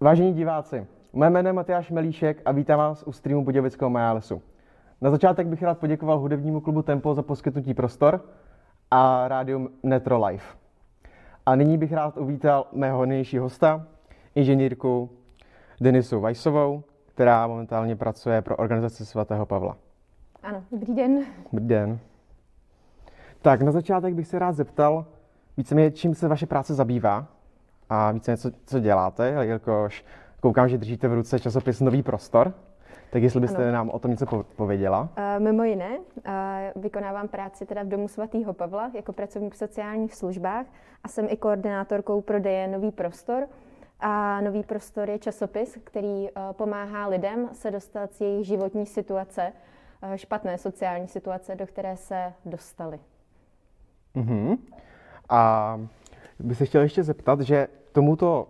Vážení diváci, moje jméno je Matyáš Melíšek a vítám vás u streamu Budějovického Majálesu. Na začátek bych rád poděkoval hudebnímu klubu Tempo za poskytnutí prostor a rádiu Netro Live. A nyní bych rád uvítal mého nejnižší hosta, inženýrku Denisu Vajsovou, která momentálně pracuje pro organizaci svatého Pavla. Ano, dobrý den. Dobrý den. Tak na začátek bych se rád zeptal, víceméně čím se vaše práce zabývá a více co, co děláte, jelikož koukám, že držíte v ruce časopis Nový prostor, tak jestli byste ano. nám o tom něco pověděla. Uh, mimo jiné, uh, vykonávám práci teda v Domu svatého Pavla jako pracovník v sociálních službách a jsem i koordinátorkou prodeje Nový prostor. A Nový prostor je časopis, který uh, pomáhá lidem se dostat z jejich životní situace, uh, špatné sociální situace, do které se dostali. Uh-huh. A bych se chtěl ještě zeptat, že tomuto,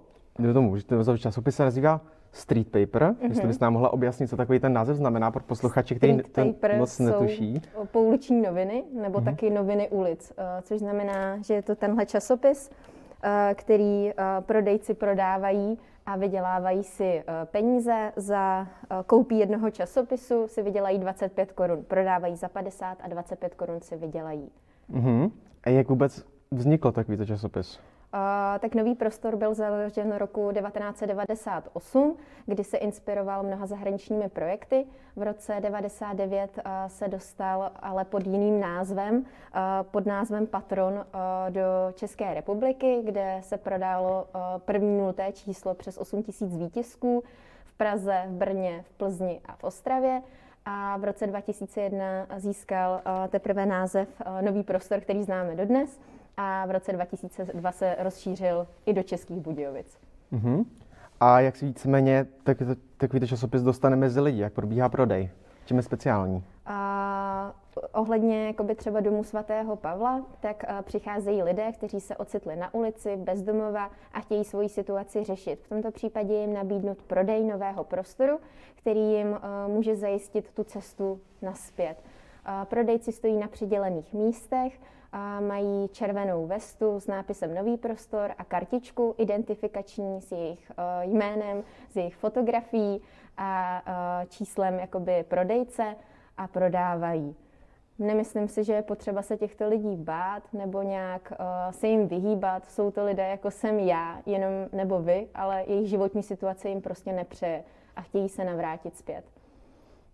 tomu, že to časopis se nazývá Street Paper, mm-hmm. jestli byste nám mohla objasnit, co takový ten název znamená pro posluchače, který to moc netuší. pouliční noviny, nebo mm-hmm. taky noviny ulic, eh, což znamená, že je to tenhle časopis, eh, který eh, prodejci prodávají a vydělávají si peníze za koupí jednoho časopisu, si vydělají 25 korun, prodávají za 50 a 25 korun si vydělají. Mm-hmm. A jak vůbec vznikl takovýto časopis? Tak Nový prostor byl založen roku 1998, kdy se inspiroval mnoha zahraničními projekty. V roce 1999 se dostal ale pod jiným názvem, pod názvem Patron do České republiky, kde se prodalo první nulté číslo přes 8 000 výtisků v Praze, v Brně, v Plzni a v Ostravě a v roce 2001 získal teprve název Nový prostor, který známe dodnes a v roce 2002 se rozšířil i do Českých Budějovic. Uh-huh. A jak si víceméně tak, takovýto časopis dostane mezi lidi? Jak probíhá prodej? Čím je speciální? A, ohledně jakoby třeba domu svatého Pavla, tak a, přicházejí lidé, kteří se ocitli na ulici, bezdomova a chtějí svoji situaci řešit. V tomto případě jim nabídnout prodej nového prostoru, který jim a, může zajistit tu cestu naspět. Prodejci stojí na přidělených místech, mají červenou vestu s nápisem Nový prostor a kartičku identifikační s jejich uh, jménem, s jejich fotografií a uh, číslem jakoby prodejce a prodávají. Nemyslím si, že je potřeba se těchto lidí bát nebo nějak uh, se jim vyhýbat. Jsou to lidé, jako jsem já, jenom nebo vy, ale jejich životní situace jim prostě nepřeje a chtějí se navrátit zpět.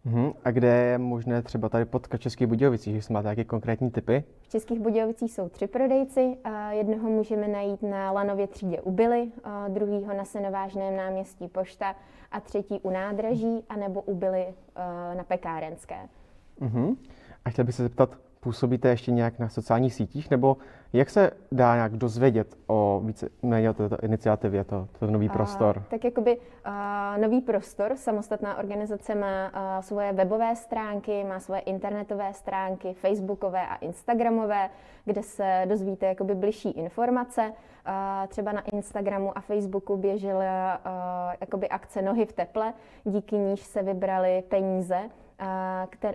Uhum. A kde je možné třeba tady potkat Českých Budějovicích, jestli máte nějaké konkrétní typy? V Českých Budějovicích jsou tři prodejci. Jednoho můžeme najít na Lanově třídě u Byly, druhýho na Senovážném náměstí Pošta a třetí u nádraží, anebo u Byly na Pekárenské. Uhum. A chtěl bych se zeptat, působíte ještě nějak na sociálních sítích, nebo jak se dá nějak dozvědět o více o této iniciativě, to, to nový prostor? A, tak jakoby a, nový prostor, samostatná organizace má a, svoje webové stránky, má svoje internetové stránky, facebookové a instagramové, kde se dozvíte jakoby bližší informace. A, třeba na Instagramu a Facebooku běžela a, jakoby akce Nohy v teple, díky níž se vybrali peníze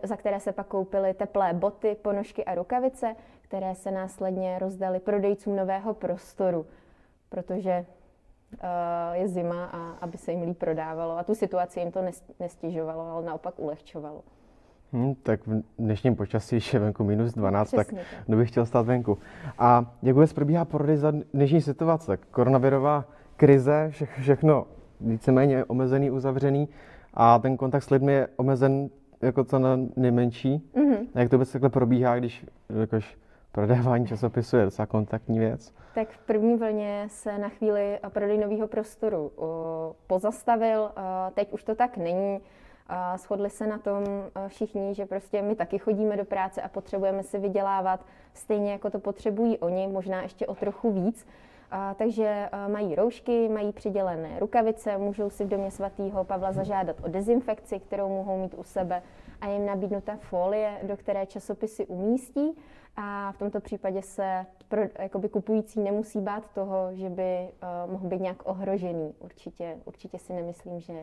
za které se pak koupily teplé boty, ponožky a rukavice, které se následně rozdaly prodejcům nového prostoru, protože je zima a aby se jim líp prodávalo. A tu situaci jim to nestěžovalo, ale naopak ulehčovalo. Hmm, tak v dnešním počasí, když je venku minus 12, Přesně tak kdo by chtěl stát venku. A jak vůbec probíhá prodej za dnešní situace? Koronavirová krize, vše, všechno víceméně omezený, uzavřený a ten kontakt s lidmi je omezen jako co na nejmenší. Mm-hmm. Jak to vůbec takhle probíhá, když jakož prodávání časopisu je docela kontaktní věc? Tak v první vlně se na chvíli prodej nového prostoru pozastavil. Teď už to tak není. Shodli se na tom všichni, že prostě my taky chodíme do práce a potřebujeme si vydělávat stejně jako to potřebují oni, možná ještě o trochu víc. A, takže mají roušky, mají přidělené rukavice, můžou si v domě svatého Pavla zažádat o dezinfekci, kterou mohou mít u sebe a jim nabídnuta folie, do které časopisy umístí. A v tomto případě se pro, jakoby kupující nemusí bát toho, že by uh, mohl být nějak ohrožený. Určitě, určitě si nemyslím, že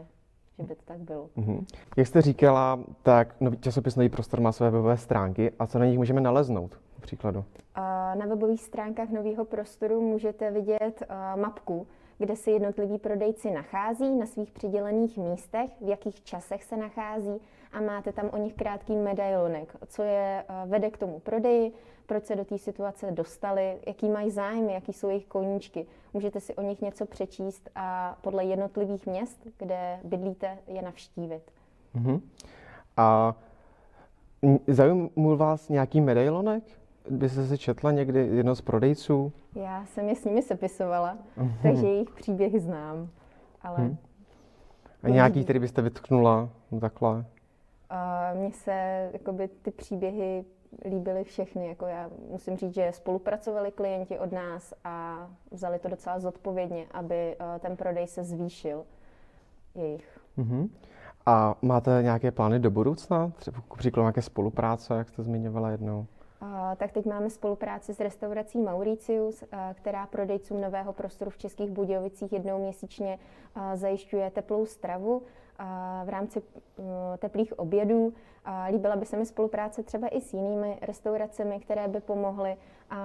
že by to tak bylo. Mm-hmm. Jak jste říkala, tak nový časopis Nový prostor má své webové stránky a co na nich můžeme naleznout? příkladu? Na webových stránkách Nového prostoru můžete vidět mapku, kde se jednotliví prodejci nachází na svých přidělených místech, v jakých časech se nachází a máte tam o nich krátký medailonek, co je eh, vede k tomu prodeji, proč se do té situace dostali, jaký mají zájmy, jaký jsou jejich koníčky. Můžete si o nich něco přečíst a podle jednotlivých měst, kde bydlíte, je navštívit. Uh-huh. A zajímal vás nějaký medailonek? Byste se četla někdy jedno z prodejců? Já jsem je s nimi sepisovala, uh-huh. takže jejich příběhy znám. Ale uh-huh. A nějaký, který byste vytknula takhle? Mně se jakoby, ty příběhy líbily všechny. Jako já musím říct, že spolupracovali klienti od nás a vzali to docela zodpovědně, aby uh, ten prodej se zvýšil jejich. Uh-huh. A máte nějaké plány do budoucna? Třeba příklad nějaké spolupráce, jak jste zmiňovala jednou? Tak teď máme spolupráci s restaurací Mauricius, která prodejcům nového prostoru v Českých Budějovicích jednou měsíčně zajišťuje teplou stravu v rámci teplých obědů. Líbila by se mi spolupráce třeba i s jinými restauracemi, které by pomohly,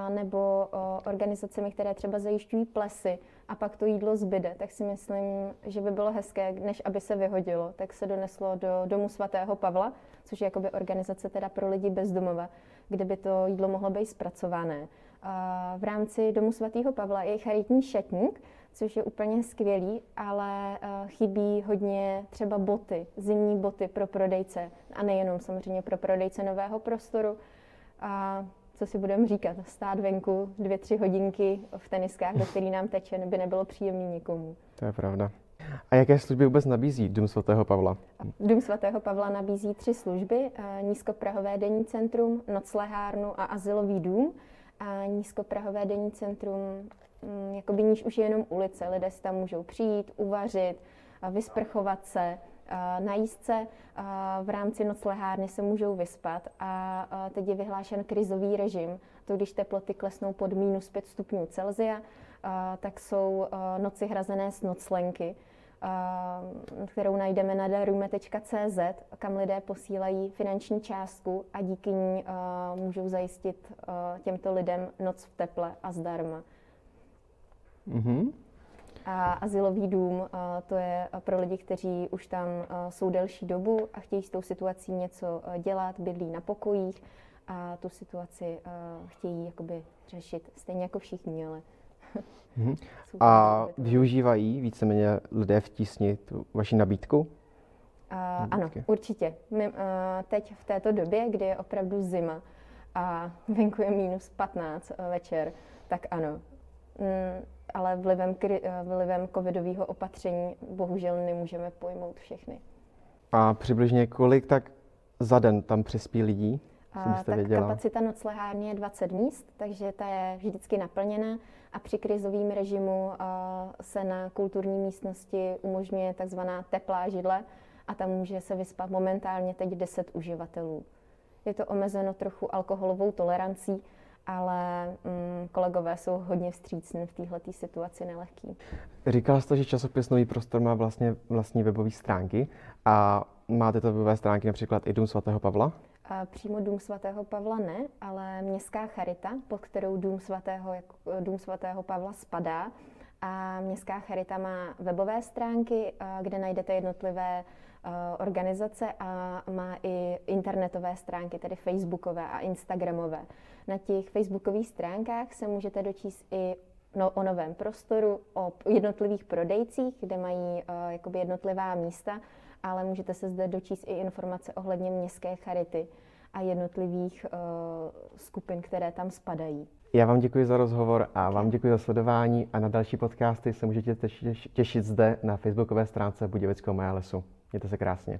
nebo organizacemi, které třeba zajišťují plesy a pak to jídlo zbyde. Tak si myslím, že by bylo hezké, než aby se vyhodilo, tak se doneslo do domu svatého Pavla, což je jakoby organizace teda pro lidi bez domova, kde by to jídlo mohlo být zpracované. V rámci domu svatého Pavla je charitní šatník, což je úplně skvělý, ale chybí hodně třeba boty, zimní boty pro prodejce a nejenom samozřejmě pro prodejce nového prostoru. A co si budeme říkat, stát venku dvě, tři hodinky v teniskách, do který nám teče, by nebylo příjemný nikomu. To je pravda. A jaké služby vůbec nabízí Dům svatého Pavla? Dům svatého Pavla nabízí tři služby. Nízkoprahové denní centrum, noclehárnu a asilový dům. A nízkoprahové denní centrum, mm, jakoby níž už je jenom ulice. Lidé si tam můžou přijít, uvařit, vysprchovat se, na jízdce v rámci noclehárny se můžou vyspat a teď je vyhlášen krizový režim. To, když teploty klesnou pod minus 5 stupňů Celzia, tak jsou noci hrazené s noclenky, kterou najdeme na darume.cz, kam lidé posílají finanční částku a díky ní můžou zajistit těmto lidem noc v teple a zdarma. Mm-hmm. A asilový dům to je pro lidi, kteří už tam jsou delší dobu a chtějí s tou situací něco dělat, bydlí na pokojích a tu situaci chtějí jakoby řešit stejně jako všichni, ale hmm. A využívají víceméně lidé v tísni tu vaši nabídku? Uh, ano, určitě. My, uh, teď v této době, kdy je opravdu zima a venku je minus 15 uh, večer, tak ano. Mm, ale vlivem, eh, vlivem covidového opatření bohužel nemůžeme pojmout všechny. A přibližně kolik tak za den tam přispí lidí? A, tak věděla? kapacita noclehárny je 20 míst, takže ta je vždycky naplněna a při krizovém režimu a, eh, se na kulturní místnosti umožňuje takzvaná teplá židle a tam může se vyspat momentálně teď 10 uživatelů. Je to omezeno trochu alkoholovou tolerancí, ale mm, kolegové jsou hodně vstřícní v téhle situaci nelehký. Říkala jste, že časopis Nový prostor má vlastně vlastní webové stránky a máte to webové stránky například i Dům svatého Pavla? A přímo Dům svatého Pavla ne, ale Městská charita, pod kterou Dům svatého, Dům svatého Pavla spadá. A Městská charita má webové stránky, kde najdete jednotlivé organizace a má i internetové stránky, tedy facebookové a instagramové. Na těch facebookových stránkách se můžete dočíst i no, o novém prostoru, o jednotlivých prodejcích, kde mají uh, jakoby jednotlivá místa, ale můžete se zde dočíst i informace ohledně městské charity a jednotlivých uh, skupin, které tam spadají. Já vám děkuji za rozhovor a vám děkuji za sledování a na další podcasty se můžete těšit zde na facebookové stránce Budějovického Majalesu. Mějte se krásně.